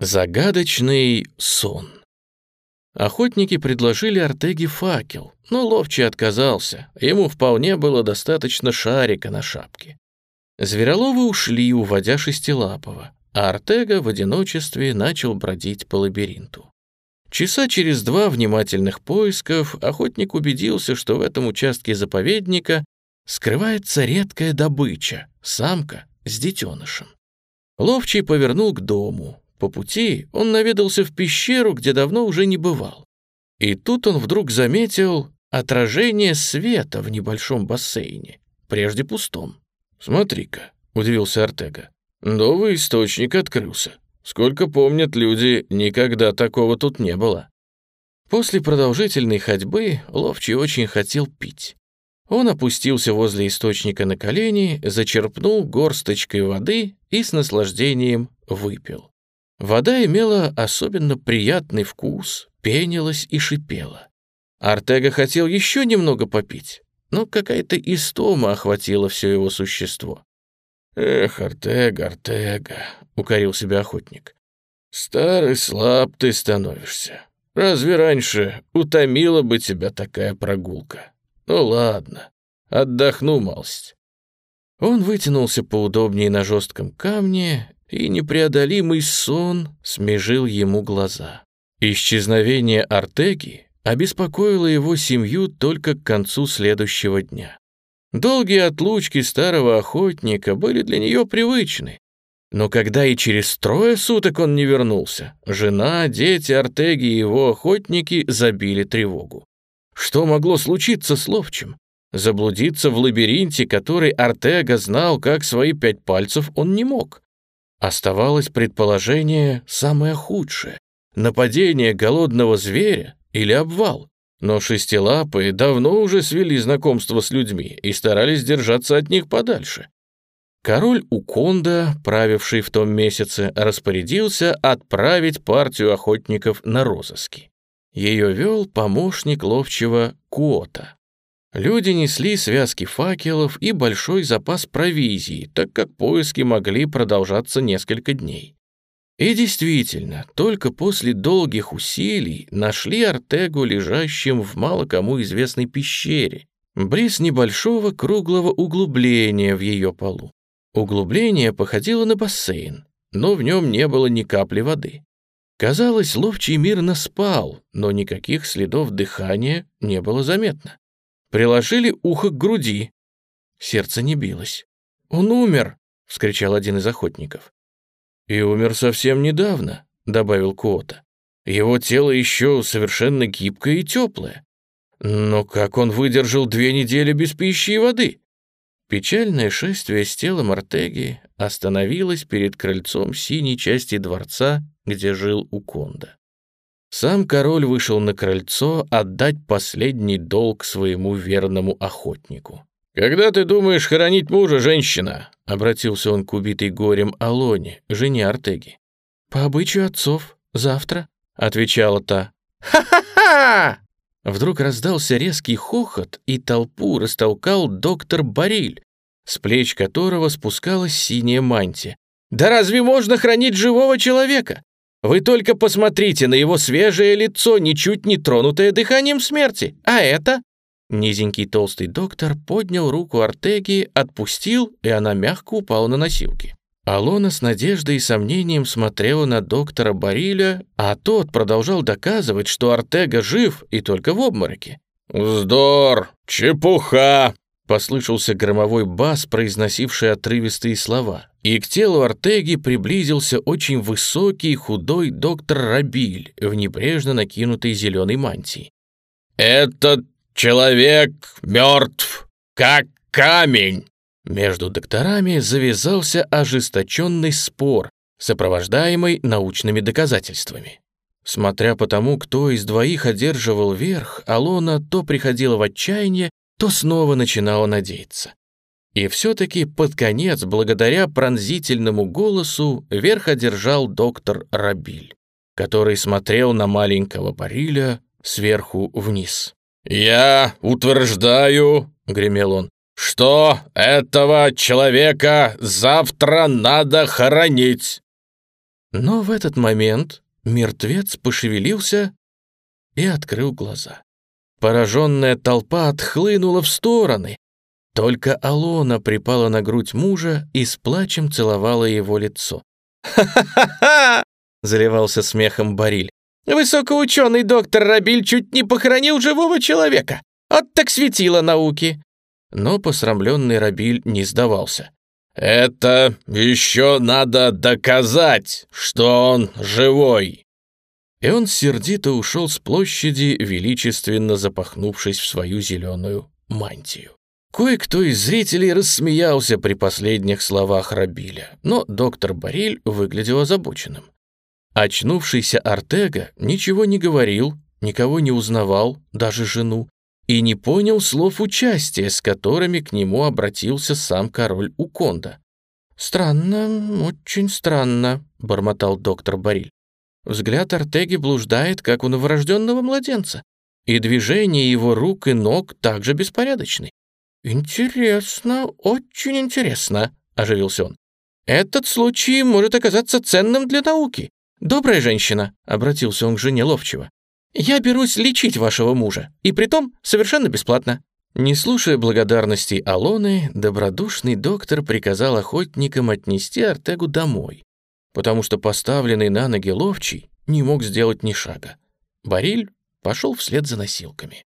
Загадочный сон. Охотники предложили Артеге факел, но Ловчий отказался, ему вполне было достаточно шарика на шапке. Звероловы ушли, уводя Шестилапова, а Артега в одиночестве начал бродить по лабиринту. Часа через два внимательных поисков охотник убедился, что в этом участке заповедника скрывается редкая добыча — самка с детенышем. Ловчий повернул к дому, по пути он наведался в пещеру, где давно уже не бывал. И тут он вдруг заметил отражение света в небольшом бассейне, прежде пустом. «Смотри-ка», — удивился Артега, — «новый источник открылся. Сколько помнят люди, никогда такого тут не было». После продолжительной ходьбы Ловчий очень хотел пить. Он опустился возле источника на колени, зачерпнул горсточкой воды и с наслаждением выпил. Вода имела особенно приятный вкус, пенилась и шипела. Артега хотел еще немного попить, но какая-то истома охватила все его существо. «Эх, Артега, Артега», — укорил себя охотник, — «старый слаб ты становишься. Разве раньше утомила бы тебя такая прогулка? Ну ладно, отдохну малость». Он вытянулся поудобнее на жестком камне и непреодолимый сон смежил ему глаза. Исчезновение Артеги обеспокоило его семью только к концу следующего дня. Долгие отлучки старого охотника были для нее привычны. Но когда и через трое суток он не вернулся, жена, дети Артеги и его охотники забили тревогу. Что могло случиться с Ловчим? Заблудиться в лабиринте, который Артега знал как свои пять пальцев, он не мог. Оставалось предположение самое худшее — нападение голодного зверя или обвал. Но шестилапые давно уже свели знакомство с людьми и старались держаться от них подальше. Король Уконда, правивший в том месяце, распорядился отправить партию охотников на розыски. Ее вел помощник ловчего Куота. Люди несли связки факелов и большой запас провизии, так как поиски могли продолжаться несколько дней. И действительно, только после долгих усилий нашли Артегу лежащим в мало кому известной пещере, близ небольшого круглого углубления в ее полу. Углубление походило на бассейн, но в нем не было ни капли воды. Казалось, ловчий мирно спал, но никаких следов дыхания не было заметно. Приложили ухо к груди. Сердце не билось. «Он умер!» — вскричал один из охотников. «И умер совсем недавно», — добавил Куота. «Его тело еще совершенно гибкое и теплое. Но как он выдержал две недели без пищи и воды?» Печальное шествие с телом Артеги остановилось перед крыльцом синей части дворца, где жил Уконда. Сам король вышел на крыльцо отдать последний долг своему верному охотнику. «Когда ты думаешь хоронить мужа, женщина?» — обратился он к убитой горем Алоне, жене Артеги. «По обычаю отцов, завтра», — отвечала та. «Ха-ха-ха!» Вдруг раздался резкий хохот, и толпу растолкал доктор Бариль, с плеч которого спускалась синяя мантия. «Да разве можно хранить живого человека? Вы только посмотрите на его свежее лицо, ничуть не тронутое дыханием смерти. А это?» Низенький толстый доктор поднял руку Артеги, отпустил, и она мягко упала на носилки. Алона с надеждой и сомнением смотрела на доктора Бариля, а тот продолжал доказывать, что Артега жив и только в обмороке. «Вздор! Чепуха!» Послышался громовой бас, произносивший отрывистые слова, и к телу Артеги приблизился очень высокий худой доктор Рабиль в небрежно накинутой зеленой мантии. «Этот человек мертв, как камень!» Между докторами завязался ожесточенный спор, сопровождаемый научными доказательствами. Смотря по тому, кто из двоих одерживал верх, Алона то приходила в отчаяние, то снова начинала надеяться. И все-таки под конец, благодаря пронзительному голосу, верх одержал доктор Рабиль, который смотрел на маленького Бариля сверху вниз. «Я утверждаю», — гремел он, «что этого человека завтра надо хоронить». Но в этот момент мертвец пошевелился и открыл глаза. Пораженная толпа отхлынула в стороны. Только Алона припала на грудь мужа и с плачем целовала его лицо. «Ха-ха-ха!» — заливался смехом Бариль. «Высокоученый доктор Рабиль чуть не похоронил живого человека. От так светило науки!» Но посрамленный Рабиль не сдавался. «Это еще надо доказать, что он живой!» И он сердито ушел с площади, величественно запахнувшись в свою зеленую мантию. Кое-кто из зрителей рассмеялся при последних словах Рабиля, но доктор Бариль выглядел озабоченным. Очнувшийся Артега ничего не говорил, никого не узнавал, даже жену, и не понял слов участия, с которыми к нему обратился сам король Уконда. «Странно, очень странно», — бормотал доктор Бариль. Взгляд Артеги блуждает, как у новорожденного младенца, и движения его рук и ног также беспорядочны. «Интересно, очень интересно», — оживился он. «Этот случай может оказаться ценным для науки. Добрая женщина», — обратился он к жене Ловчева. «Я берусь лечить вашего мужа, и притом совершенно бесплатно». Не слушая благодарностей Алоны, добродушный доктор приказал охотникам отнести Артегу домой, потому что поставленный на ноги ловчий не мог сделать ни шага. Бариль пошел вслед за носилками.